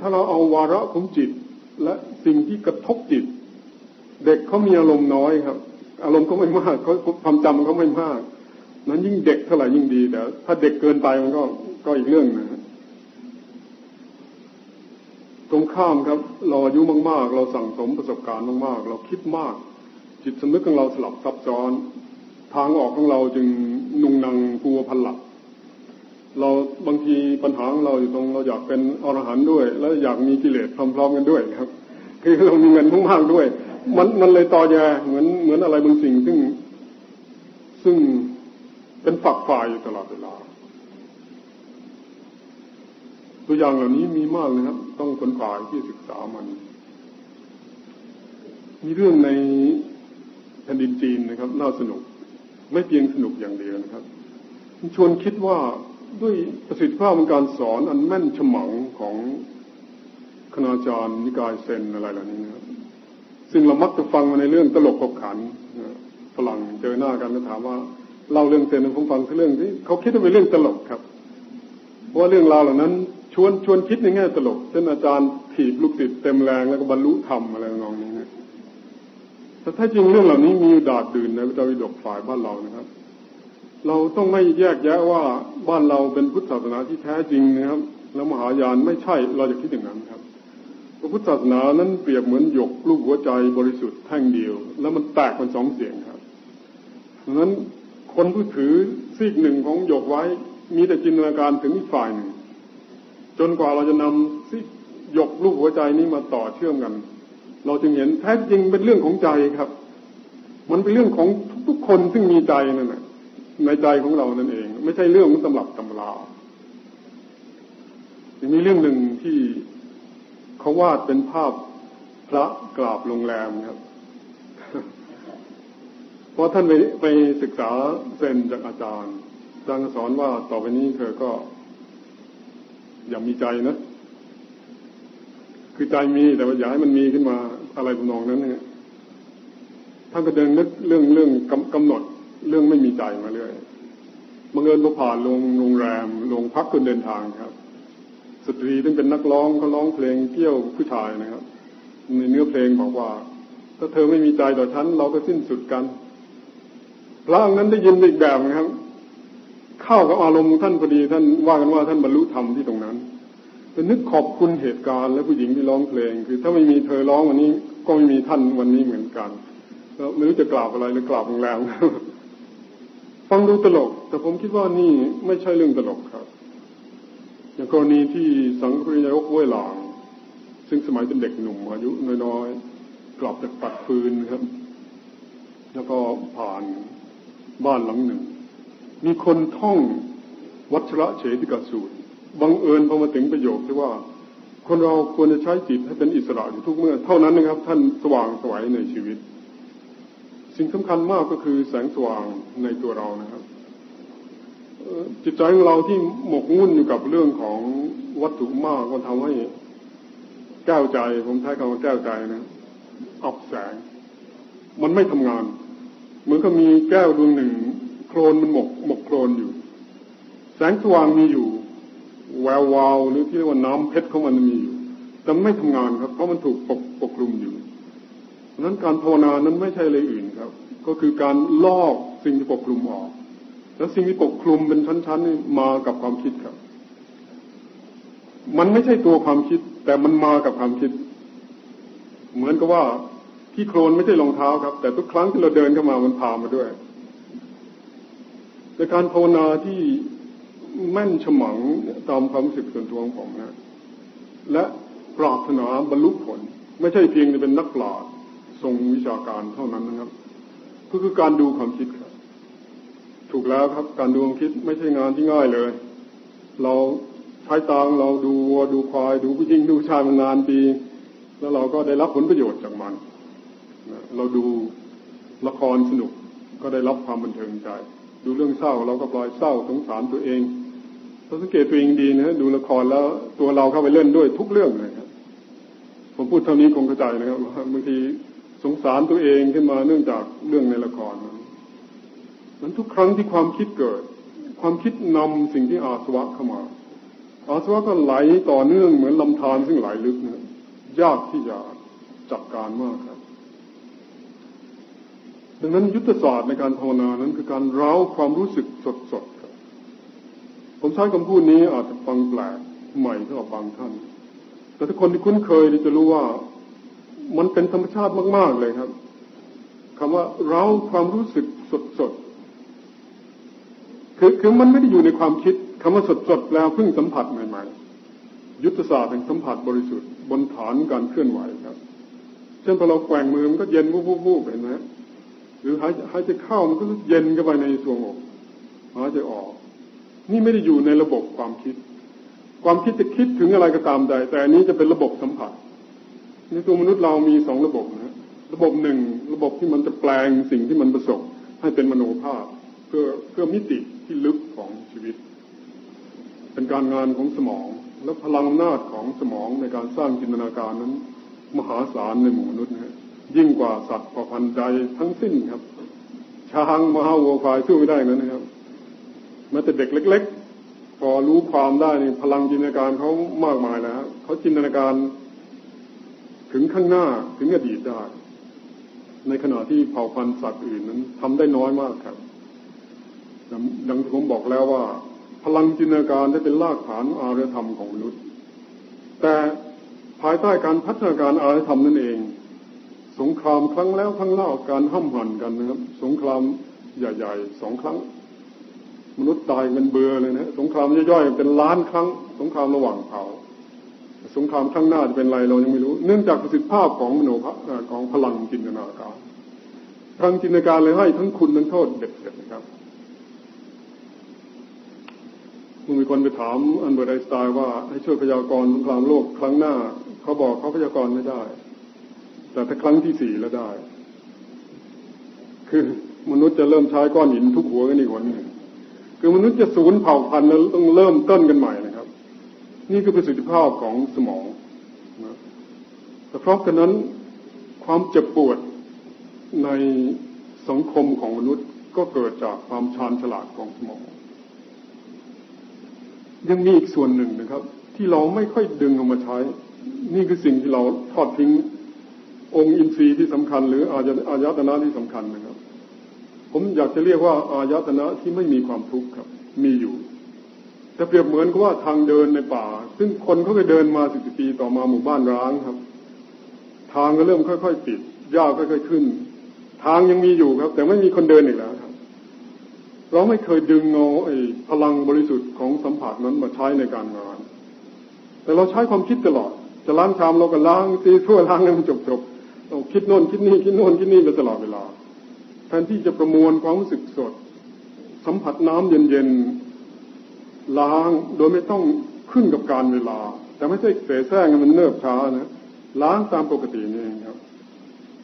ถ้าเราเอาวาระของจิต และสิ่งที่กระทบจิต เด็กเขามีอารมณ์น้อยครับ อารมณ์เขาไม่มากเขาความจำเขาไม่มาก นั้นยิ่งเด็กเท่าไหร่ยิ่งดีแต่ถ้าเด็กเกินไปมันก็ก็อีกเรื่องนะตรงข้ามครับ เราอายุมาก ๆ เราสั่งสมประสบการณ์มากๆ เราคิดมาก จิตสำนึกของเราสลับซับซ้อน ทางออกของเราจึงนุ่งนังกลัวพันหลัก เราบางทีปัญหาของเราอยู่ตรงเราอยากเป็นอรหันต์ด้วย แล้วอยากมีกิเลสพร้อมๆกันด้วยครับ คือเรามีเงินมากๆด้วย มันมันเลยต่อแยเหมือนเหมือนอะไรบางสิ่งซึ่งซึ่งเป็นฝักฝ่ายอยู่ตลอดเวลา ตัวอย่างเหล่านี้มีมากนะครับ ต้องคนฝ่ายที่ศึกษามัน มีเรื่องในแผ่นดินจีนนะครับ น่าสนุก ไม่เพียงสนุกอย่างเดียวนะครับชวนคิดว่า ด้วยประสิทธิภาพในการสอนอันแม่นฉมังของคณาจารย์นิกายเซนอะไรเหล่านี้นะครับซึ่งเรามักจะฟังมาในเรื่องตลกขบขันฝรั่งเจอหน้ากันแล้วถามว่าเล่าเรื่องเซนผมฟังคือเรื่องที่เขาคิดว่าเป็นเรื่องตลกครับ เพราะเรื่องราวเหล่านั้น ชวนชวนคิดในแง่ตลกเช่นอาจารย์ถีบลูกศิษย์เต็มแรงแล้วก็บรรลุธรรมอะไรงองนี้นะแต่ถ้าจริงเรื่องเหล่านี้มีดาดดื่นในพระเจ้าวิดกฝ่ายบ้านเรานะครับ เราต้องไม่แยกแยะว่าบ้านเราเป็นพุทธศาสนาที่แท้จริงนะครับ แล้วมหายานไม่ใช่เราจะคิดอย่างนั้นครับพระพุทธศาสนานั้นเปรียบเหมือนหยกลูกหัวใจบริสุทธิ์แท่งเดียว แล้วมันแตกเป็นสองเสียงครับดังนั้นคนผู้ถือซีกหนึ่งของหยกไว้ มีแต่จินตนาการถึงอีกฝ่ายหนึ่ง จนกว่าเราจะนำซีกหยกลูกหัวใจนี้มาต่อเชื่อมกัน เราจึงเห็นแท้จริงเป็นเรื่องของใจครับ มันเป็นเรื่องของทุกๆคนซึ่งมีใจนั่นแหละ ในใจของเรานั่นเอง ไม่ใช่เรื่องของตำรับตำรายังมีเรื่องหนึ่งที่เขาวาดเป็นภาพพระกราบโรงแรมครับเพราะท่านไปไปศึกษาเซนจากอาจารย์อาจารย์สอนว่าต่อไปนี้เธอก็ อย่ามีใจนะ คือใจมีแต่ว่าอย่าให้มันมีขึ้นมาอะไรทำนองนั้นเนี่ยท่านก็เดินนึกเรื่องเรื่องกำกำหนด เรื่องไม่มีใจมาเรื่อยบังเอิญพอผ่านโรงโรงแรมโรงพักคนเดินทางครับ สตรีซึ่งเป็นนักร้องเขาร้องเพลงเกี่ยวผู้ชายนะครับ ในเนื้อเพลงบอกว่า ถ้าเธอไม่มีใจต่อฉันเราก็สิ้นสุดกันพระองนั้นได้ยินอีกแบบนะครับ เข้ากับอารมณ์ท่านพอดีท่านว่ากันว่าท่านบรรลุธรรมที่ตรงนั้นแต่นึกขอบคุณเหตุการณ์และผู้หญิงที่ร้องเพลง คือ ถ้าไม่มีเธอร้องวันนี้ ก็ไม่มีท่านวันนี้เหมือนกันแล้วไม่รู้จะกล่าวอะไรหรือกล่าวแรง ฟังดูตลก แต่ผมคิดว่านี่ไม่ใช่เรื่องตลกครับ อย่างกรณีที่สังคริยกเว้ยหลาง ซึ่งสมัยเป็นเด็กหนุ่มอายุน้อยๆ กลับจากตัดฟืนครับ แล้วก็ผ่านบ้านหลังหนึ่ง มีคนท่องวัชระเฉติกสูตรบังเอิญพอมาถึงประโยคที่ว่า คนเราควรจะใช้จิตให้เป็นอิสระอยู่ทุกเมื่อ เท่านั้นนะครับ ท่านสว่างสวยในชีวิต สิ่งสำคัญมากก็คือแสงสว่างในตัวเรานะครับจิตใจของเราที่หมกมุ่นอยู่กับเรื่องของวัตถุมากมันทำให้แก้วใจผมใช้คำว่าแก้วใจนะอับแสง มันไม่ทำงาน เหมือนกับมีแก้วดวงหนึ่ง โคลนมันหมกหมกโคลนอยู่ แสงสว่างมีอยู่ แวววาวหรือที่เรียกว่าน้ำเพชรของมันมีอยู่แต่ไม่ทำงานครับ เพราะมันถูกปกปกคลุมอยู่ นั้นการภาวนานั้นไม่ใช่เลยอื่นครับ ก็คือการลอกสิ่งที่ปกคลุมออก แล้วสิ่งที่ปกคลุมเป็นชั้นๆนี่มากับความคิดครับ มันไม่ใช่ตัวความคิด แต่มันมากับความคิด เหมือนกับว่าที่โคลนไม่ใช่รองเท้าครับ แต่ทุกครั้งที่เราเดินเข้ามามันพามาด้วยในการภาวนาที่แม่นฉมังตามความรู้สึกส่วนตัวของผมนะ และปรารถนาบรรลุผล ไม่ใช่เพียงจะเป็นนักปราชญ์ ทรงวิชาการเท่านั้นนะครับ ก็คือการดูความคิดครับ ถูกแล้วครับ การดูความคิดไม่ใช่งานที่ง่ายเลย เราใช้ตางเราดูวัวดูควายดูผู้หญิงดูชายมานานปีแล้วเราก็ได้รับผลประโยชน์จากมัน เราดูละครสนุกก็ได้รับความบันเทิงใจ ดูเรื่องเศร้าเราก็ปล่อยเศร้าสงสารตัวเองเราสังเกตตัวเองดีนะดูละครแล้วตัวเราเข้าไปเล่นด้วยทุกเรื่องเลยครับผมพูดเท่านี้คงเข้าใจนะครับบางที สงสารตัวเองขึ้นมาเนื่องจากเรื่องในละครนั้นทุกครั้งที่ความคิดเกิด ความคิดนำสิ่งที่อาสวะเข้ามา อาสวะก็ไหลต่อเนื่องเหมือนลำธารซึ่งไหลลึกนะยากที่จะจัดการมากครับดังนั้นยุทธศาสตร์ในการภาวนานั้นคือการเร้าความรู้สึกสดๆครับผมใช้คำพูดนี้อาจจะฟังแปลกใหม่สำหรับบางท่าน แต่ถ้าคนที่คุ้นเคยจะรู้ว่า มันเป็นธรรมชาติมาก ๆ เลยครับคำว่าเราความรู้สึกสดๆคือคือมันไม่ได้อยู่ในความคิดคำว่าสดๆแล้วเพิ่งสัมผัสใหม่ ๆ ยุทธศาสตร์แห่งสัมผัสบริสุทธิ์บนฐานการเคลื่อนไหวครับ เช่นพอเราแกว่งมือมันก็เย็นวูบๆเห็นไหมหรือหายหายใจเข้ามันก็เย็นเข้าไปในสวงอกหายใจออก นี่ไม่ได้อยู่ในระบบความคิด ความคิดจะคิดถึงอะไรก็ตามใดแต่อันนี้จะเป็นระบบสัมผัส ในตัวมนุษย์เรามีสองระบบนะระบบหนึ่งระบบที่มันจะแปลงสิ่งที่มันประสบให้เป็นมโนภาพ เพื่อเพื่อมิติที่ลึกของชีวิต เป็นการงานของสมอง และพลังอำนาจของสมองในการสร้างจินตนาการนั้น มหาศาลในหมู่มนุษย์นะยิ่งกว่าสัตว์ประพันธ์ใดทั้งสิ้นครับ ช้างมหาวัวควายสู้ไม่ได้นั้นนะครับแม้แต่เด็กเล็ก ๆ พอรู้ความได้นี่พลังจินตนาการเขามากมายแล้วเขาจินตนาการ ถึงข้างหน้าถึงอดีตได้ ในขณะที่เผ่าพันธุ์สัตว์อื่นนั้นทำได้น้อยมากครับดังที่ผมบอกแล้วว่า พลังจินตนาการได้เป็นรากฐานอารยธรรมของมนุษย์ แต่ภายใต้การพัฒนาการอารยธรรมนั่นเอง สงครามครั้งแล้วครั้งเล่าการห้ำหั่นกันนะครับ สงครามใหญ่ๆสองครั้ง มนุษย์ตายเป็นเบื่อเลยนะสงครามย่อยๆเป็นล้านครั้ง สงครามระหว่างเผ่า สงครามข้างหน้าจะเป็นไรเรายังไม่รู้ เนื่องจากประสิทธิภาพของมโนภาพของพลังจินตนาการพลังจินตนาการเลยให้ทั้งคุณทั้งโทษเด็ดเด็ดนะครับมมีคนไปถามอันเบอร์ไอสไตน์ว่าให้ช่วยพยากรณ์สงครามโลกครั้งหน้า เขาบอกเขาพยากรณ์ไม่ได้ แต่ถ้าครั้งที่สี่แล้วได้ คือมนุษย์จะเริ่มใช้ก้อนหินทุกหัวกันอีกคนหนึ่งคือมนุษย์จะสูญเผ่าพันธุ์แล้วต้องเริ่มต้นกันใหม่ นี่คือประสิทธิภาพของสมองนะแต่เพราะฉะนั้นความเจ็บปวดในสังคมของมนุษย์ก็เกิดจากความชาญฉลาดของสมอง ยังมีอีกส่วนหนึ่งนะครับ ที่เราไม่ค่อยดึงออกมาใช้ นี่คือสิ่งที่เราทอดทิ้งองค์อินทรีย์ที่สำคัญ หรืออายตนะที่สำคัญนะครับ ผมอยากจะเรียกว่าอายตนะที่ไม่มีความทุกข์ครับ มีอยู่ แต่เปรียบเหมือนกับว่าทางเดินในป่า ซึ่งคนเขาเคยเดินมาสิบปีต่อมาหมู่บ้านร้างครับ ทางก็เริ่มค่อยๆปิดหญ้าค่อยๆขึ้น ทางยังมีอยู่ครับ แต่ไม่มีคนเดินอีกแล้วครับ เราไม่เคยดึงเอาไอ้พลังบริสุทธิ์ของสัมผัสนั้นมาใช้ในการงาน แต่เราใช้ความคิดตลอด จะล้างชามเราก็ล้างตีทั่วล้างให้มันจบๆต้องคิดโน่นคิดนี่คิดโน่นคิดนี่ไปตลอดเวลาแทนที่จะประมวลความรู้สึกสด สัมผัสน้ำเย็น ล้างโดยไม่ต้องขึ้นกับการเวลา แต่ไม่ใช่เสแสร้งมันเนิบช้านะล้างตามปกตินี่เองครับ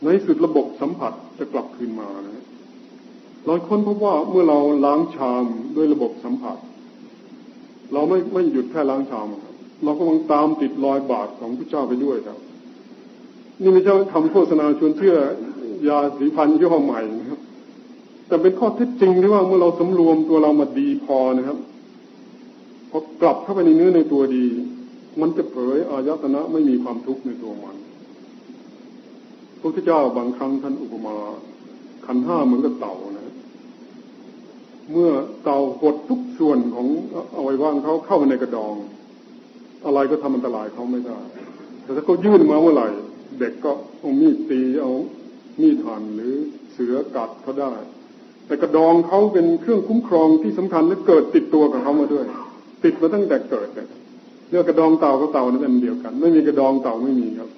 ในสุดระบบสัมผัสจะกลับคืนมานะเราค้นพบว่าเมื่อเราล้างชามด้วยระบบสัมผัส เราไม่ไม่หยุดแค่ล้างชามครับเราก็ต้องตามติดรอยบาดของพระเจ้าไปด้วยครับ นี่ไม่ใช่ทำโฆษณาชวนเชื่อยาสีฟันยี่ห้อใหม่นะครับ แต่เป็นข้อเท็จจริงที่ว่าเมื่อเราสำรวมตัวเรามาดีพอนะครับ พอกลับเข้าไปในเนื้อในตัวดี มันจะเผยอายตนะไม่มีความทุกข์ในตัวมันพระพุทธเจ้าบางครั้งท่านอุปมาขันห้าเหมือนกับเต่านะ เมื่อเต่าหดทุกส่วนของอาไว้ว่างเขาเข้ามาในกระดอง อะไรก็ทำอันตรายเขาไม่ได้ แต่ถ้าเขายื่นมาเมื่อไหร่ เด็กก็เอามีดตีเอามีดหั่นหรือเสือกัดเขาได้ แต่กระดองเขาเป็นเครื่องคุ้มครองที่สำคัญและเกิดติดตัวกับเขามาด้วย ติดมาตั้งแต่เกิดเลยเรื่องกระดองเต่ากับเต่านั้นเป็นเดียวกัน ไม่มีกระดองเต่าไม่มีครับ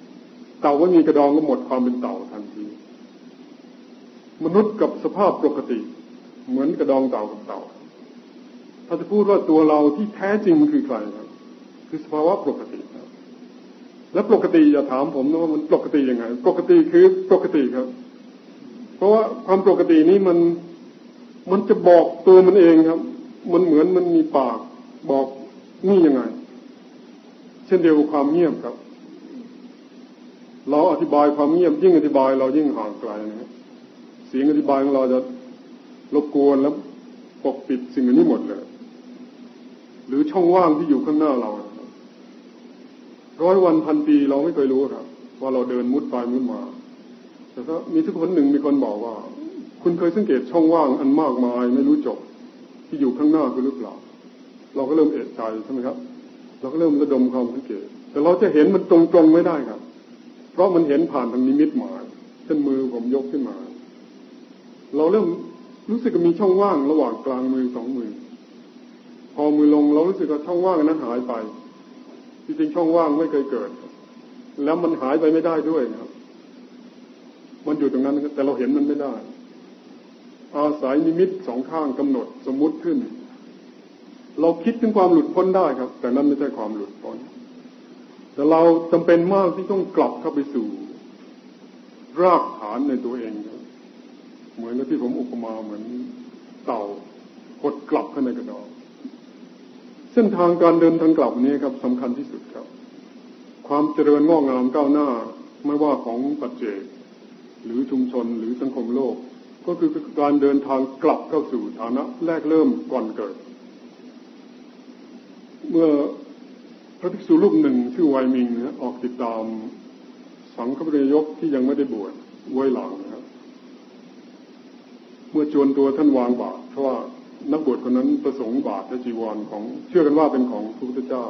เต่าไม่มีกระดองก็หมดความเป็นเต่าทันที มนุษย์กับสภาพปกติ เหมือนกระดองเต่ากับเต่า ถ้าจะพูดว่าตัวเราที่แท้จริงคือใครครับ คือสภาวะปกติครับ และปกติอย่าถามผมนะว่ามันปกติยังไง ปกติคือปกติครับ เพราะว่าความปกตินี้มันมันจะบอกตัวมันเองครับ มันเหมือนมันมีปาก บอกนี่ยังไง เช่นเดียวกับความเงียบครับ เราอธิบายความเงียบยิ่งอธิบาย เรายิ่งห่างไกลนะเสียงอธิบายของเราจะรบกวนแล้วปกปิดสิ่งนี้หมดเลย หรือช่องว่างที่อยู่ข้างหน้าเราร้อยวันพันปีเราไม่เคยรู้ครับ ว่าเราเดินมุดไปมุดมา แต่ถ้ามีทุกคนหนึ่งมีคนบอกว่า คุณเคยสังเกตช่องว่างอันมากมายไม่รู้จบที่อยู่ข้างหน้าคุณหรือเปล่า เราก็เริ่มเอะใจใช่ไหมครับ เราก็เริ่มระดมความสังเกตแต่เราจะเห็นมันตรงๆไม่ได้ครับ เพราะมันเห็นผ่านทางนิมิตหมายเช่นมือผมยกขึ้นมา เราเริ่มรู้สึกมีช่องว่างระหว่างกลางมือสองมือ พอมือลงเรารู้สึกว่าช่องว่างนั้นหายไปจริงๆช่องว่างไม่เคยเกิด แล้วมันหายไปไม่ได้ด้วยนะครับ มันอยู่ตรงนั้น แต่เราเห็นมันไม่ได้ อาศัยนิมิตสองข้างกำหนดสมมุติขึ้น เราคิดถึงความหลุดพ้นได้ครับ แต่นั้นไม่ใช่ความหลุดพ้น แต่เราจำเป็นมากที่ต้องกลับเข้าไปสู่ รากฐานในตัวเองครับเหมือนที่ผมอุปมาเหมือนเต่ากดกลับเข้าในกระดองเส้นทางการเดินทางกลับนี้ครับสำคัญที่สุดครับ ความเจริญงอกงามก้าวหน้าไม่ว่าของปัจเจกหรือชุมชนหรือสังคมโลก ก็คือการเดินทางกลับเข้าสู่ฐานะแรกเริ่มก่อนเกิด เมื่อพระภิกษุรูปหนึ่งชื่อไวมิงนะออกติดตามสังฆปริยกที่ยังไม่ได้บวชไว้หลังนะครับ เมื่อจวนตัวท่านวางบาตรเพราะว่านักบวชคนนั้นประสงค์บาตรและจีวรของ เชื่อกันว่าเป็นของพระพุทธเจ้า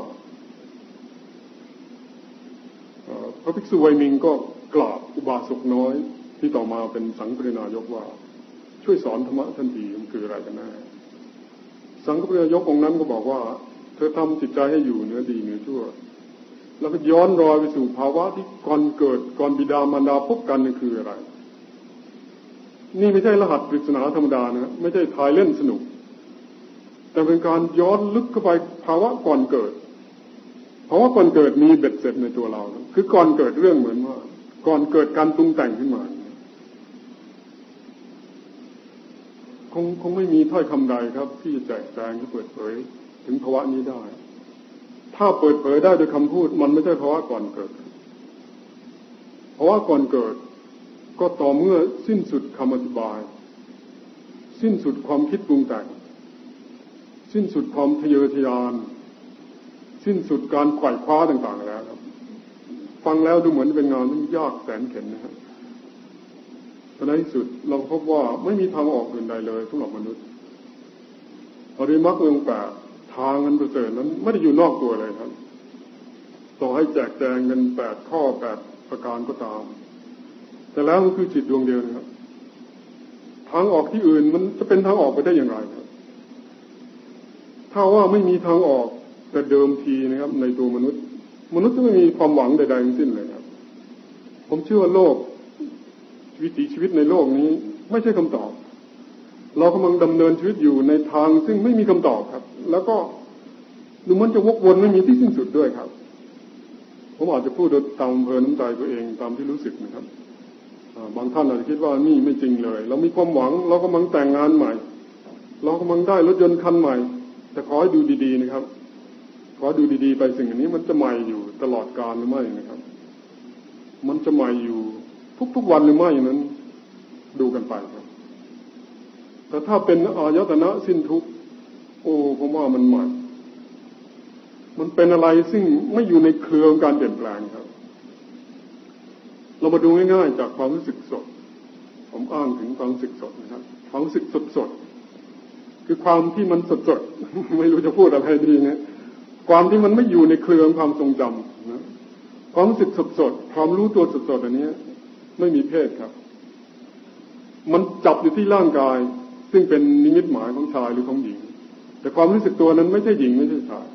พระภิกษุไวมิงก็กราบอุบาสกน้อย ที่ต่อมาเป็นสังฆปรินายกว่า ช่วยสอนธรรมะทันทีมันคืออะไรกันแน่สังฆปรินายกองนั้นก็บอกว่า เธอทำจิตใจให้อยู่เนื้อดีเนื้อชั่ว แล้วก็ย้อนรอยไปสู่ภาวะที่ก่อนเกิดก่อนบิดามารดาพบกันนี่นคืออะไร นี่ไม่ใช่รหัสปริศนาธรรมดานะไม่ใช่ทายเล่นสนุก แต่เป็นการย้อนลึกเข้าไปภาวะก่อนเกิดภาวะก่อนเกิดมีเบ็ดเสร็จในตัวเราคือก่อนเกิดเรื่องเหมือนว่า ก่อนเกิดการปรุงแต่งขึ้นมาคงคงไม่มีถ้อยคำใดครับ ที่จะแจกแจงที่เปิดเผย ถึงภาวะนี้ได้ ถ้าเปิดเผยได้โดยคำพูด มันไม่ใช่ภาวะก่อนเกิดภาวะก่อนเกิด ก็ต่อเมื่อสิ้นสุดคำอธิบาย สิ้นสุดความคิดปรุงแต่ง สิ้นสุดความทะเยอทะยาน สิ้นสุดการไขว่คว้าต่างๆแล้วครับฟังแล้วดูเหมือนเป็นงานที่ยากแสนเข็ญนะครับแต่ในที่สุดเราพบว่าไม่มีทางออกอื่นใดเลยสำหรับมนุษย์อริมักเมืองแปด ทางอันประเสริฐนั้นไม่ได้อยู่นอกตัวเลยครับต่อให้แจกแจงเงินแปดข้อแปดประการก็ตาม แต่แล้วมันคือจิตดวงเดียวนะครับทางออกที่อื่นมันจะเป็นทางออกไปได้อย่างไรครับ ถ้าว่าไม่มีทางออกแต่เดิมทีนะครับ ในตัวมนุษย์ มนุษย์จะไม่มีความหวังใดๆทั้งสิ้นเลยครับ ผมเชื่อว่าโลกวิถีชีวิตในโลกนี้ ไม่ใช่คำตอบ เรากำลังดำเนินชีวิตอยู่ในทางซึ่งไม่มีคำตอบครับ แล้วก็ดูมันจะวกวนไม่มีที่สิ้นสุดด้วยครับ ผมอาจจะพูดโดยตามเพลินน้ำใจตัวเองตามที่รู้สึกนะครับบางท่านอาจจะคิดว่านี่ไม่จริงเลย เรามีความหวัง เรากำลังแต่งงานใหม่ เรากำลังได้รถยนต์คันใหม่ แต่ขอให้ดูดีๆนะครับ ขอดูดีๆ ไปสิ่งนี้มันจะใหม่อยู่ตลอดกาลหรือไม่นะครับ มันจะใหม่อยู่ทุกๆวันหรือไม่นั้น ดูกันไปครับ แต่ถ้าเป็นอายตนะสิ้นทุกโอ้ผมว่ามันใหม่มันเป็นอะไรซึ่งไม่อยู่ในเครือของการเปลี่ยนแปลงครับ เรามาดูง่ายๆจากความรู้สึกสด ผมอ้างถึงความรู้สึกสดนะครับ ความรู้สึกสดสดคือความที่มันสดสดไม่รู้จะพูดอะไรดีนะความที่มันไม่อยู่ในเครือของความทรงจำนะความรู้สึกสดสดความรู้ตัวสดสดอันนี้ไม่มีเพศครับ มันจับอยู่ที่ร่างกาย ซึ่งเป็นนิมิตหมายของชายหรือของหญิง แต่ความรู้สึกตัวนั้นไม่ใช่หญิงไม่ใช่ชาย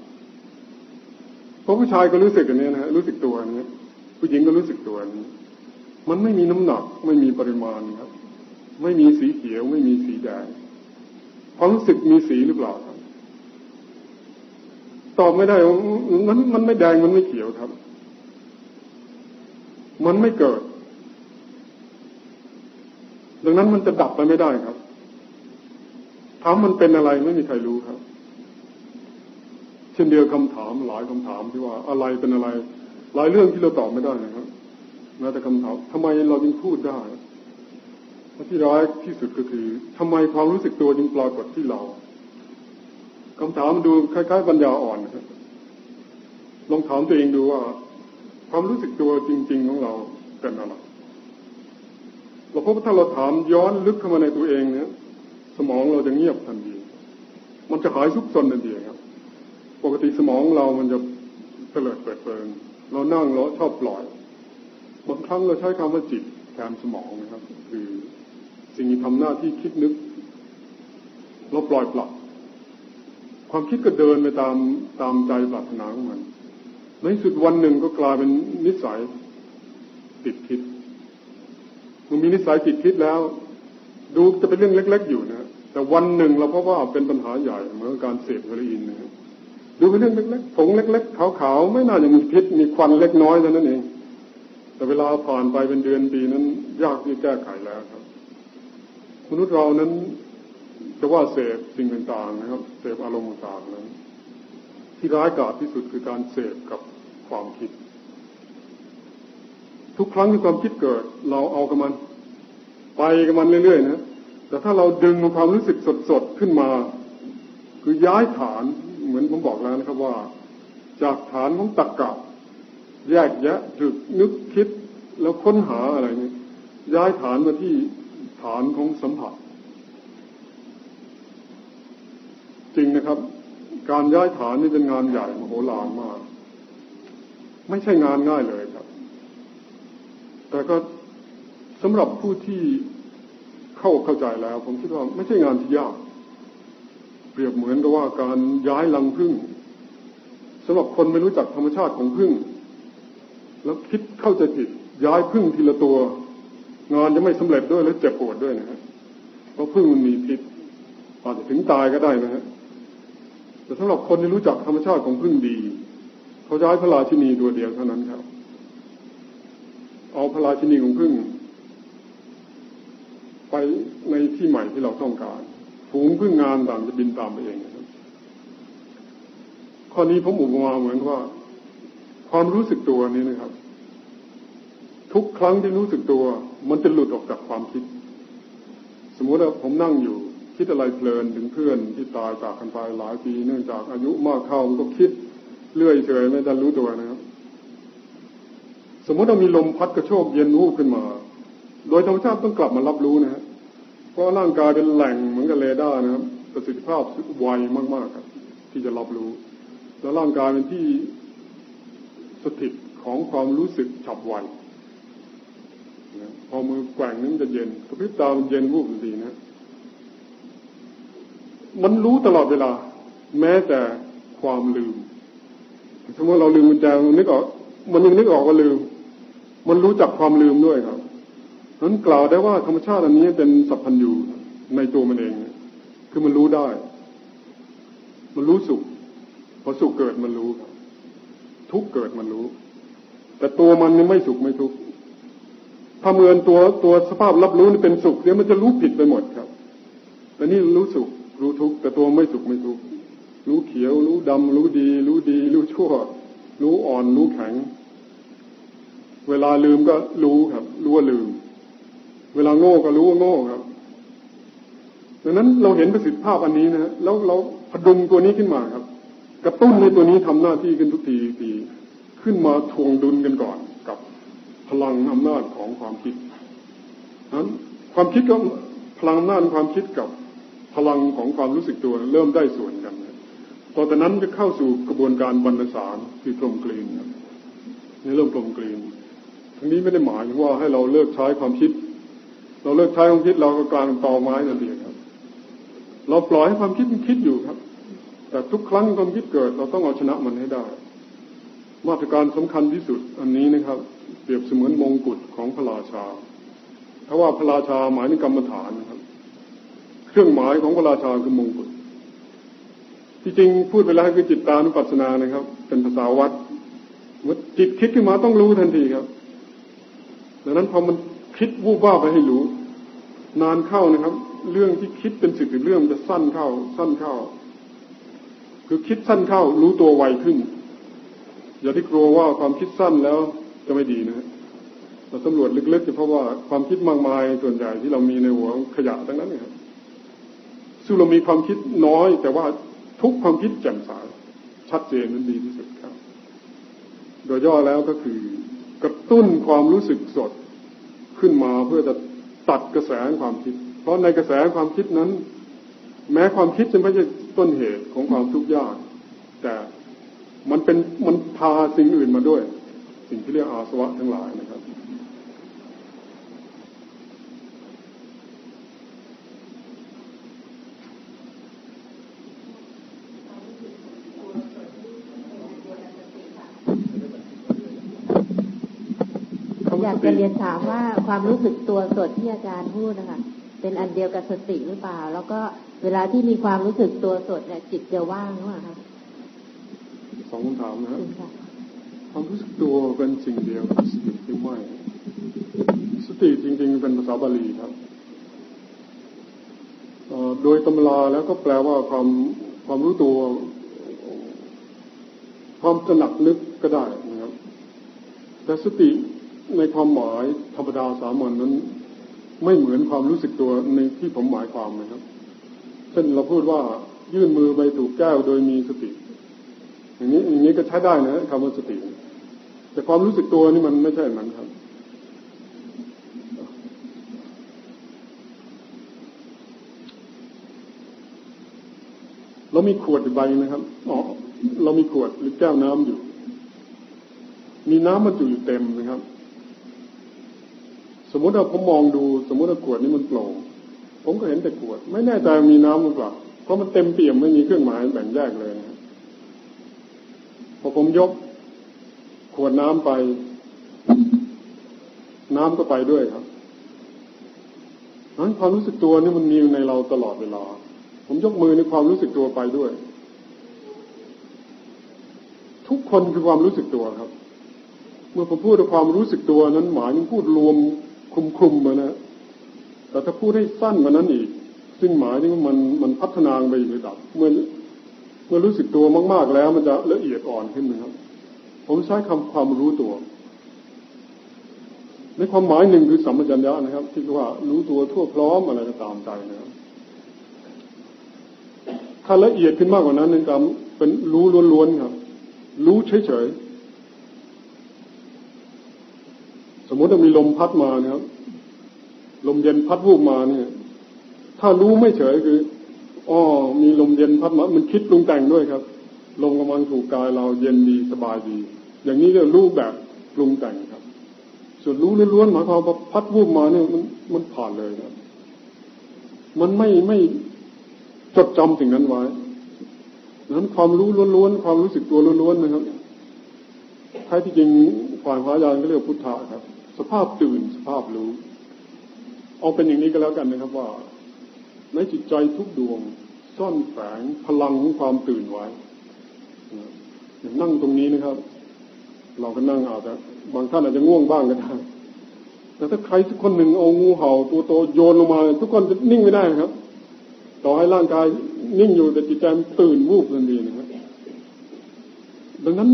เพราะผู้ชายก็รู้สึกอันนี้นะฮะรู้สึกตัวนี้ผู้หญิงก็รู้สึกตัวนี้ มันไม่มีน้ำหนักไม่มีปริมาณครับ ไม่มีสีเขียว ไม่มีสีแดงความรู้สึกมีสีหรือเปล่าครับตอบไม่ได้มันมันไม่แดงมันไม่เขียวครับ มันไม่เกิด ดังนั้นมันจะดับไปไม่ได้ครับ ถามมันเป็นอะไรไม่มีใครรู้ครับ เช่นเดียวคำถามหลายคำถามที่ว่าอะไรเป็นอะไร หลายเรื่องที่เราตอบไม่ได้นะครับแม้แต่คำถามทำไมเราจึงพูดได้ที่ร้ายที่สุดก็คือทำไมความรู้สึกตัวจึงปรากฏที่เรากคำถามดูคล้ายๆปัญญาอ่อนครับลองถามตัวเองดูว่า ความรู้สึกตัวจริง ๆ ของเราเป็นอะไรเราพบว่าถ้าเราถามย้อนลึกเข้ามาในตัวเองเนี่ย สมองเราจะเงียบทันที มันจะหายซุกซนทันทีครับ ปกติสมองเรามันจะเตลิดเปิดเปิงเรานั่งเราชอบปล่อย บางครั้งเราใช้คำว่าจิตแทนสมองนะครับ คือสิ่งที่ทำหน้าที่คิดนึก เราปล่อยปลับความคิดก็เดินไปตามตามใจปรารถนาของมัน ในสุดวันหนึ่งก็กลายเป็นนิสัยติดคิดมันมีนิสัยติดคิดแล้ว ดูจะเป็นเรื่องเล็ก ๆ อยู่นะ แต่วันหนึ่งเราพบว่าเป็นปัญหาใหญ่เหมือนการเสพเฮโรอีนนะดูเป็นเรื่องเล็กๆผงเล็ก ๆ ขาวๆไม่น่าจะมีพิษมีควันเล็กน้อยเท่านั้นเอง แต่เวลาผ่านไปเป็นเดือนปีนั้น ยากที่แก้ไขแล้วครับมนุษย์เรานั้นจะว่าเสพสิ่งต่างๆนะครับ เสพอารมณ์ต่างๆนั้น ที่ร้ายกาจที่สุดคือการเสพกับความคิด ทุกครั้งที่ความคิดเกิด เราเอากับมัน ไปกับมันเรื่อยๆนะ แต่ถ้าเราดึงความรู้สึกสดๆขึ้นมา คือย้ายฐานเหมือนผมบอกแล้วนะครับว่า จากฐานของตักกะแยกแยะถึกนึกคิดแล้วค้นหาอะไรนี่ย้ายฐานมาที่ฐานของสัมผัส จริงนะครับ การย้ายฐานนี่เป็นงานใหญ่มโหฬารมาก ไม่ใช่งานง่ายเลยครับ แต่ก็สำหรับผู้ที่ เข้าเข้าใจแล้ว ผมคิดว่าไม่ใช่งานที่ยาก เปรียบเหมือนกับว่าการย้ายลังพึ่งสำหรับคนไม่รู้จักธรรมชาติของพึ่ง แล้วคิดเข้าใจผิดย้ายพึ่งทีละตัว งานจะไม่สำเร็จด้วยและเจ็บปวดด้วยนะฮะเพราะพึ่งมันมีพิษอาจจะถึงตายก็ได้นะฮะแต่สำหรับคนที่รู้จักธรรมชาติของพึ่งดี เขาย้ายพระราชินีตัวเดียวเท่านั้นครับ เอาพระราชินีของพึ่ง ไปในที่ใหม่ที่เราต้องการฝูงพึ่งงานต่างจะบินตามไปเองนะครับข้อนี้ผมอุปมาเหมือนว่า ความรู้สึกตัวนี้นะครับ ทุกครั้งที่รู้สึกตัว มันจะหลุดออกจากความคิด สมมติว่าผมนั่งอยู่ คิดอะไรเพลินถึงเพื่อนที่ตายจากกันไปหลายปีเนื่องจากอายุมากเข้ามันก็คิดเลื่อยเฉยไม่ทันรู้ตัวนะครับ สมมติเรามีลมพัดกระโชกเย็นวูบขึ้นมา โดยธรรมชาติต้องกลับมารับรู้นะฮะเพราะร่างกายเป็นแหล่งเหมือนกับเรดาร์นะครับประสิทธิภาพไวมากๆครับ ที่จะรับรู้ แล้วร่างกายเป็นที่สถิตของความรู้สึกฉับไวพอมือแกว่งนั้นจะเย็นกระพริบตามันเย็นวูบทันทีนะ มันรู้ตลอดเวลา แม้แต่ความลืมสมมติเราลืมกุญแจมันนึกออก มันยังนึกออกว่าลืม มันรู้จักความลืมด้วยครับ นั้นกล่าวได้ว่าธรรมชาติอันนี้เป็นสัพพัญญูในตัวมันเอง คือมันรู้ได้ มันรู้สุขพอสุขเกิดมันรู้ ทุกเกิดมันรู้ แต่ตัวมันนี่ไม่สุขไม่ทุกข์ถ้าเมือนตัวตัวสภาพรับรู้นี่เป็นสุขเดี๋ยวมันจะรู้ผิดไปหมดครับ แต่นี่รู้สุขรู้ทุกข์แต่ตัวไม่สุขไม่ทุกข์รู้เขียว รู้ดำรู้ดี รู้ดี รู้ชั่ว รู้อ่อนรู้แข็ง เวลาลืมก็รู้ครับ รู้ว่าลืม เวลาโง่ก็รู้ว่าโง่ครับดังนั้นเราเห็นประสิทธิภาพอันนี้นะแล้วเราพดุงตัวนี้ขึ้นมาครับ กระตุ้นในตัวนี้ทำหน้าที่ขึ้นทุกทีทีขึ้นมาทวงดุลกันก่อน กับพลังอำนาจของความคิดนั้นความคิดก็พลังอำนาจความคิดกับพลังของความรู้สึกตัวเริ่มได้ส่วนกันต่อจากนั้นจะเข้าสู่กระบวนการบรรณสารคือกลมกลืนครับในเริ่มกลมกลืนทั้งนี้ไม่ได้หมายว่าให้เราเลิกใช้ความคิด เราเลิกใช้ความคิดเราก็กลายเป็นตอไม้นั่นเองครับ เราปล่อยให้ความคิดมันคิดอยู่ครับ แต่ทุกครั้งความคิดเกิด เราต้องเอาชนะมันให้ได้ มาตรการสำคัญที่สุดอันนี้นะครับ เปรียบเสมือนมงกุฎของพระราชา ถ้าว่าพระราชาหมายถึงกรรมฐานนะครับ เครื่องหมายของพระราชาคือมงกุฎที่จริงพูดไปแล้วคือจิตตานุปัสสนานะครับ เป็นภาษาวัดจิตคิดขึ้นมาต้องรู้ทันทีครับดังนั้นพอมัน คิดวูบว่าไปให้รู้ นานเข้านะครับ เรื่องที่คิดเป็นสิบเรื่องจะสั้นเข้า สั้นเข้า คือคิดสั้นเข้า รู้ตัวไวขึ้น อย่าที่กลัวว่าความคิดสั้นแล้วจะไม่ดีนะเราสำรวจลึกๆจะเพราะว่าความคิดมากมายส่วนใหญ่ที่เรามีในหัวขยะทั้งนั้นนะครับซึ่งเรามีความคิดน้อย แต่ว่าทุกความคิดแจ่มใสชัดเจนนั้นดีที่สุดครับ โดยย่อแล้วก็คือกระตุ้นความรู้สึกสด ขึ้นมาเพื่อจะตัดกระแสความคิด เพราะในกระแสความคิดนั้น แม้ความคิดจะไม่ใช่ต้นเหตุของความทุกข์ยาก แต่มันเป็นมันพาสิ่งอื่นมาด้วย สิ่งที่เรียกอาสวะทั้งหลายนะครับากจะเรียนถามว่าความรู้สึกตัวสดที่อาจารย์พูดนะคะเป็นอันเดียวกับสติหรือเปล่า แล้วก็เวลาที่มีความรู้สึกตัวสดเนี่ยจิตจะว่างหรือเปล่าคะสองคำถามนะครับความรู้สึกตัวเป็นสิ่งเดียวกับสติหรือไม่สติจริง ๆ เป็นภาษาบาลีครับโดยตำราแล้วก็แปลว่าความความรู้ตัว ความตระหนักนึกก็ได้นะครับแต่สติ ในความหมายธรรมดาสามัญนนั้น ไม่เหมือนความรู้สึกตัวในที่ผมหมายความนะครับ เช่นเราพูดว่ายื่นมือไปถูกแก้วโดยมีสติ อย่างนี้อย่างนี้ก็ใช้ได้นะคำว่าสติ แต่ความรู้สึกตัวนี่มันไม่ใช่นั้นครับเรามีขวดใบนะครับอ๋อเรามีขวดหรือแก้วน้ำอยู่ มีน้ำมันจุอยู่เต็มนะครับ สมมติว่าผมมองดูสมมติว่าขวดนี้มันโปร่งผมก็เห็นแต่ขวด ไม่แน่ใจมีน้ำหรือเปล่าเพราะมันเต็มเปี่ยมไม่มีเครื่องหมายแบ่งแยกเลยนะพอผมยกขวดน้ำไป น้ำก็ไปด้วยครับนั้นความรู้สึกตัวนี่มันมีในเราตลอดเวลา ผมยกมือในความรู้สึกตัวไปด้วย ทุกคนคือความรู้สึกตัวครับ เมื่อผมพูดถึงความรู้สึกตัวนั้นหมายถึงพูดรวม คลุมคลุมมานะ แต่ถ้าพูดให้สั้นกว่านั้นอีก ซึ่งหมายถึงมันมันพัฒนาไปอีกระดับ เมื่อเมื่อรู้สึกตัวมาก ๆแล้ว มันจะละเอียดอ่อนขึ้นนะครับ ผมใช้คำความรู้ตัว ในความหมายหนึ่งคือสัมปชัญญะนะครับ ที่ว่ารู้ตัวทั่วพร้อมอะไรก็ตามใจนะครับถ้าละเอียดขึ้นมากกว่านั้นนึงการเป็นรู้ล้วนๆครับ รู้เฉยๆ มมติว่ามีลมพัดมาเนะครับลมเย็นพัดวูบมาเนี่ย ถ้ารู้ไม่เฉยคืออ๋อมีลมเย็นพัดมา มันคิดปรุงแต่งด้วยครับ ลมกำลังถูกกายเราเย็นดีสบายดี อย่างนี้เรียกรู้แบบปรุงแต่งครับ ส่วนรู้ล้วนๆหมายความว่าพัดวูบมาเนี่ยมันมันผ่านเลยครับมันไม่ไม่จดจำสิ่งนั้นไว้นั้นความรู้ล้วนๆความรู้สึกตัวล้วนๆนะครับใท้ที่จริงฝ่ายพระยานก็เรียกพุทธะครับ สภาพตื่นสภาพรู้ เอาเป็นอย่างนี้ก็แล้วกันนะครับว่า ในจิตใจทุกดวงซ่อนแฝงพลังของความตื่นไว้อย่างนั่งตรงนี้นะครับ เราก็นั่งอาจจะบางท่านอาจจะง่วงบ้างก็ได้แต่ถ้าใครสักคนหนึ่งเอางูเห่าตัวโตโยนลงมา ทุกคนจะนิ่งไม่ได้ครับ ต่อให้ร่างกายนิ่งอยู่แต่จิตใจตื่นวูบทันทีนะครับดังนั้น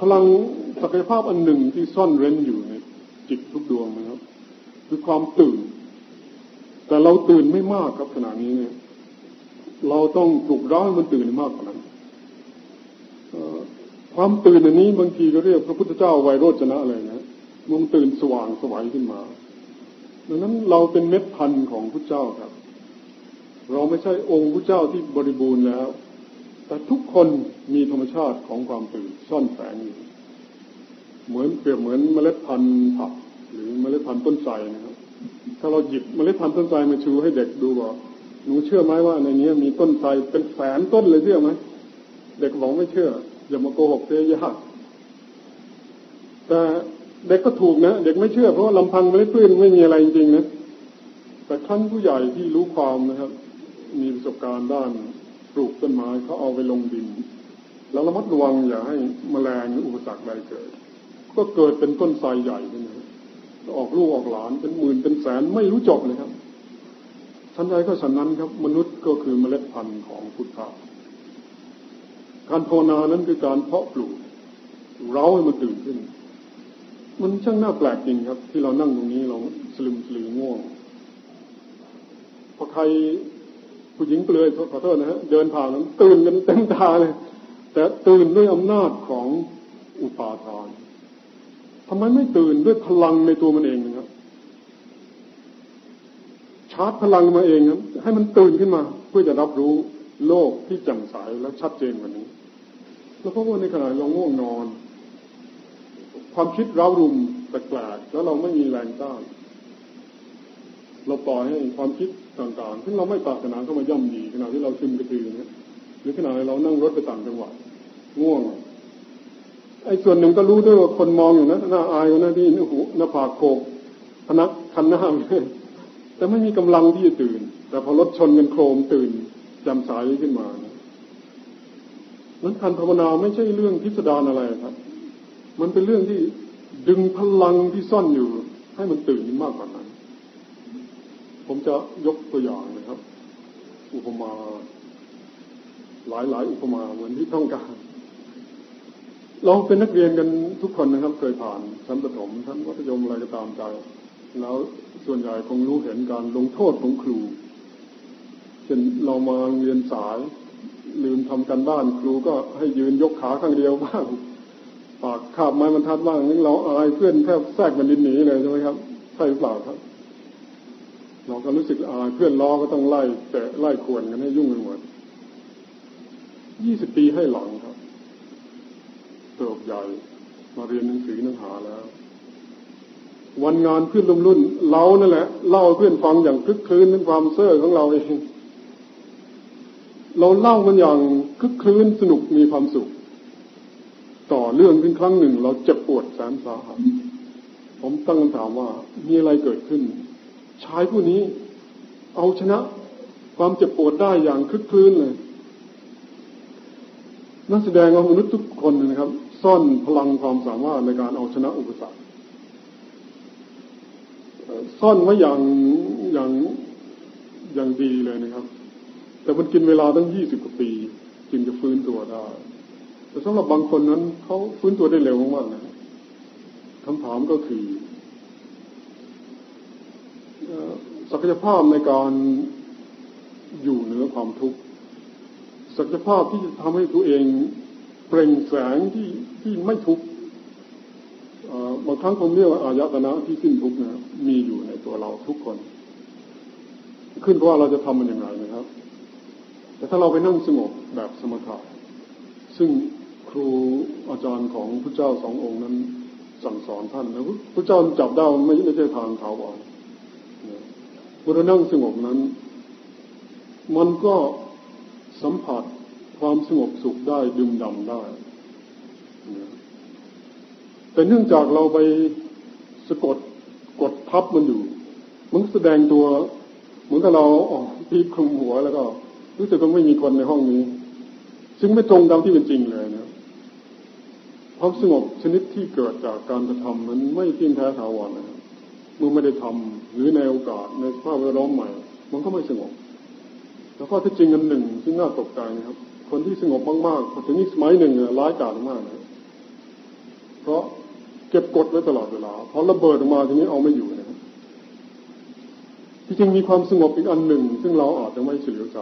พลังศักยภาพอันหนึ่งที่ซ่อนเร้นอยู่ จิตทุกดวงนะครับ คือความตื่น แต่เราตื่นไม่มากครับขณะนี้เนี่ยเราต้องปลุกร้อยมันตื่นมากกว่านั้นความตื่นอันนี้บางทีก็เรียกพระพุทธเจ้าไวโรจนะเลยนะมันตื่นสว่างสวัยขึ้นมาดังนั้นเราเป็นเม็ดพันธุ์ของพระเจ้าครับ เราไม่ใช่องค์พระเจ้าที่บริบูรณ์แล้ว แต่ทุกคนมีธรรมชาติของความตื่นซ่อนแฝงอยู่ เหมือนเปรียบเหมือนเมล็ดพันธุ์ผักหรือเมล็ดพันธุ์ต้นไทรนะครับ ถ้าเราหยิบเมล็ดพันธุ์ต้นไทรมาชูให้เด็กดูบอกหนูเชื่อไหมว่าในนี้มีต้นไทรเป็นแสนต้นเลยเชื่อไหมเด็กบอกไม่เชื่ออย่ามาโกหกเสียยากแต่เด็กก็ถูกนะ เด็กไม่เชื่อเพราะว่าลำพังเมล็ดพืชไม่มีอะไรจริงๆนะแต่ท่านผู้ใหญ่ที่รู้ความนะครับ มีประสบการณ์ด้านปลูกต้นไม้เขาเอาไปลงดิน แล้วระมัดระวังอย่าให้มแมลงหรืออุปสรรคใดเกิด ก็เกิดเป็นต้นไทรใหญ่ขึ้นมาออกลูกออกหลานเป็นหมื่นเป็นแสนไม่รู้จบเลยครับทันใดก็สันนั้นครับ มนุษย์ก็คือเมล็ดพันธุ์ของพุทธะการภาวนานั้นคือการเพาะปลูกเราให้มันตื่นขึ้น มันช่างน่าแปลกจริงครับ ที่เรานั่งตรงนี้เราสลืมสลือง่วงพอใครผู้หญิงเปลือยขอโทษนะฮะเดินผ่านนั้นตื่นกันเต็มตาเลย แต่ตื่นด้วยอำนาจของอุปาทาน ทำไมไม่ตื่นด้วยพลังในตัวมันเองนะครับ ชาร์จพลังมาเองครับให้มันตื่นขึ้นมา เพื่อจะรับรู้โลกที่แจ่มใสและชัดเจนกว่านี้ แล้วเพราะว่าในขณะเราง่วงนอน ความคิดเรารุมแปลกๆแล้วเราไม่มีแรงต้านเราปล่อยให้ความคิดต่างๆ ที่เราไม่ปรารถนาเข้ามาย่ำยีขณะที่เราชิมกระตือเนี่ยหรือขณะเรานั่งรถไปต่างจังหวัดง่วง ไอ้ส่วนหนึ่งก็รู้ด้วยว่าคนมองอยู่นะหน้าอายนะที่หูหน้าผากโคกพนักคันหน้าแต่ไม่มีกำลังที่จะตื่น แต่พอรถชนกันโครมตื่นจำสายขึ้นมานั้นการภาวนาไม่ใช่เรื่องพิสดารอะไรครับ มันเป็นเรื่องที่ดึงพลังที่ซ่อนอยู่ ให้มันตื่นมากกว่านั้น ผมจะยกตัวอย่างนะครับ อุปมา หลายหลายอุปมาเหมือนที่ต้องการ เราเป็นนักเรียนกันทุกคนนะครับ เคยผ่านชั้นประถมชั้นวัธยมอะไรก็ตามใจ แล้วส่วนใหญ่คงรู้เห็นการลงโทษของครูเช่นเรามาเรียนสาย ลืมทำกันบ้านครูก็ให้ยืนยกขาข้างเดียวบ้างปากคาบไม้บรรทัดบ้างนี่เราอายเพื่อนแทบแทรกมันดินหนีเลยใช่ไหมครับใช่หรือเปล่าครับ เราก็รู้สึกอายเพื่อนล้อก็ต้องไล่แต่ไล่ขวนกันให้ยุ่งไปหมดยี่สิบปีให้หลังค เติบใหญ่มาเรียนหนังสือหนังหาแล้ว วันงานเพื่อนร่วมรุ่นเรานั่นแหละเล่าเพื่อนฟังอย่างคึกคืนเป็นความเซ่อของเราเองเราเล่ามันอย่างคึกคืนสนุกมีความสุข ต่อเรื่องขึ้นครั้งหนึ่ง เราเจ็บปวดแสนสาหัสผมตั้งคำถามว่ามีอะไรเกิดขึ้นชายผู้นี้ เอาชนะ ความเจ็บปวดได้อย่างคึกคืนเลยนักแสดงของมนุษย์ทุกคนนะครับ ซ่อนพลังความสามารถในการเอาชนะอุปสรรคซ่อนไว้อย่างอย่างอย่างดีเลยนะครับ แต่มันกินเวลาตั้งยี่สิบกว่าปีจึงจะฟื้นตัวได้ แต่สำหรับบางคนนั้นเขาฟื้นตัวได้เร็วมากนะคำถามก็คือศักยภาพในการอยู่เหนือความทุกข์ศักยภาพที่จะทำให้ตัวเอง เปล่งแสงที่ที่ไม่ทุกข์บางครั้งผมเรียกว่าอายตนะที่สิ้นทุกข์นะมีอยู่ในตัวเราทุกคน ขึ้นเพราะว่าเราจะทำมันอย่างไรนะครับ แต่ถ้าเราไปนั่งสงบแบบสมถะซึ่งครูอาจารย์ของพระเจ้าสององค์นั้นสั่งสอนท่านนะพระเจ้าจับได้ไม่ไม่ใช่ทางเขาบอกเมื่อนั่งสงบนั้น มันก็สัมผัส ความสงบสุขได้ดื่มดำได้ แต่เนื่องจากเราไปสะกดกดทับมันอยู่ มันแสดงตัวเหมือนกับเราอ๋อพีบคลุมหัวแล้วก็ รู้สึกว่าไม่มีคนในห้องนี้ ซึ่งไม่ตรงตามที่เป็นจริงเลยนะความสงบชนิดที่เกิดจากการกระทำนั้นไม่เที่ยงแท้ถาวรนะครับเมื่อไม่ได้ทำหรือในโอกาสในสภาพแวดล้อมใหม่ มันก็ไม่สงบ แล้วก็ที่จริงอันหนึ่งที่น่าตกใจนะครับ คนที่สงบมากๆพอถึงอีกสมัยหนึ่งร้ายกาจมากนะเพราะเก็บกดไว้ตลอดเวลาพอระเบิดออกมาทีนี้เอาไม่อยู่นะครับที่จริงมีความสงบอีกอันหนึ่ง ซึ่งเราอาจจะไม่เฉลียวใจ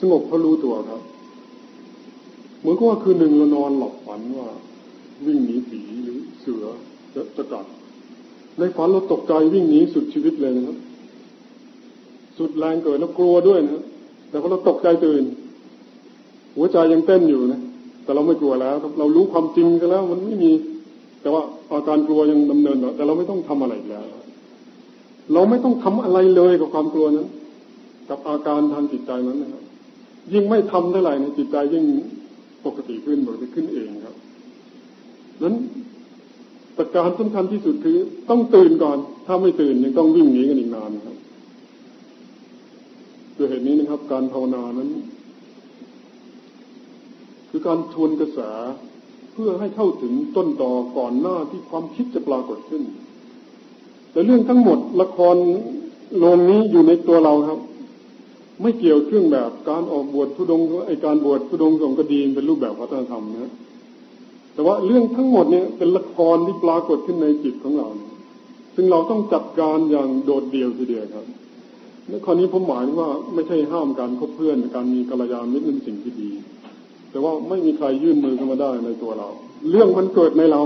สงบเพราะรู้ตัวครับเหมือนกับว่าคืนหนึ่งเรานอนหลับฝันว่า วิ่งหนีผีหรือเสือจะจะกัดในฝันเราตกใจวิ่งหนีสุดชีวิตเลยนะครับสุดแรงเกิดแล้วกลัวด้วยนะแต่พอเราตกใจตื่น หัวใจยังเต้นอยู่นะแต่เราไม่กลัวแล้ว เรารู้ความจริงกันแล้ว มันไม่มี แต่ว่าอาการกลัวยังดำเนินแต่เราไม่ต้องทำอะไรแล้ว เราไม่ต้องทำอะไรเลยกับความกลัวนั้น กับอาการทางจิตใจนั้นนะครับยิ่งไม่ทำเท่าไหร่ในจิตใจยิ่งปกติขึ้นปกติขึ้นเองครับนั้นประการสำคัญที่สุดคือ ต้องตื่นก่อน ถ้าไม่ตื่นยังต้องวิ่งหนีกันอีกนานครับด้วยเหตุนี้นะครับ การภาวนานั้น คือการทวนกระแสเพื่อให้เข้าถึงต้นตอก่อนหน้าที่ความคิดจะปรากฏขึ้น แต่เรื่องทั้งหมดละครโรงนี้อยู่ในตัวเราครับ ไม่เกี่ยวเครื่องแบบการออกบวชทุดงไอการบวชทุดงสงกดีเป็นรูปแบบวัฒนธรรมนะแต่ว่าเรื่องทั้งหมดเนี่ยเป็นละครที่ปรากฏขึ้นในจิตของเรา ซึ่งเราต้องจัดการอย่างโดดเดี่ยวทีเดียวครับในข้อนี้ผมหมายว่าไม่ใช่ห้ามการคบเพื่อน การมีกัลยาณมิตรเป็นสิ่งที่ดี แต่ว่าไม่มีใครยื่นมือเข้ามาได้ในตัวเรา เรื่องมันเกิดในเรา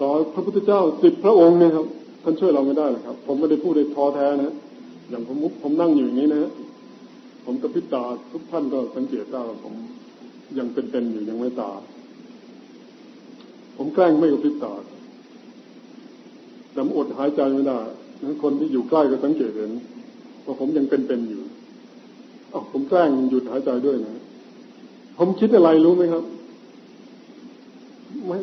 ต่อพระพุทธเจ้าสิบพระองค์เนี่ยครับท่านช่วยเราไม่ได้หรอกครับ ผมไม่ได้พูดในท้อแท้นะอย่างผมผมนั่งอยู่อย่างนี้นะผมกระพริบตาทุกท่านก็สังเกตได้ว่าผมยังเป็นๆอยู่ยังไม่ตายผมแกล้งไม่กระพริบตาแต่ผมอดหายใจไม่ได้นั้นคนที่อยู่ใกล้ก็สังเกตเห็นว่าผมยังเป็นๆอยู่อ๋อผมแกล้งหยุดหายใจด้วยนะ ผมคิดอะไรรู้ไหมครับไม่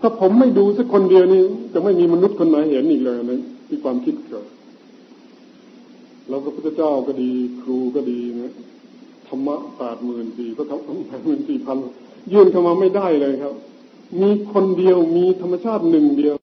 ถ้าผมไม่ดูสักคนเดียวนี่จะไม่มีมนุษย์คนไหนเห็นอีกเลยนะที่ความคิดเกิดแล้วก็พระเจ้าก็ดี ครูก็ดีนะธรรมะแปดหมื่นสี่พระธรรมแปดหมื่นสี่พันยื่นเข้ามาไม่ได้เลยครับ มีคนเดียวมีธรรมชาติหนึ่งเดียว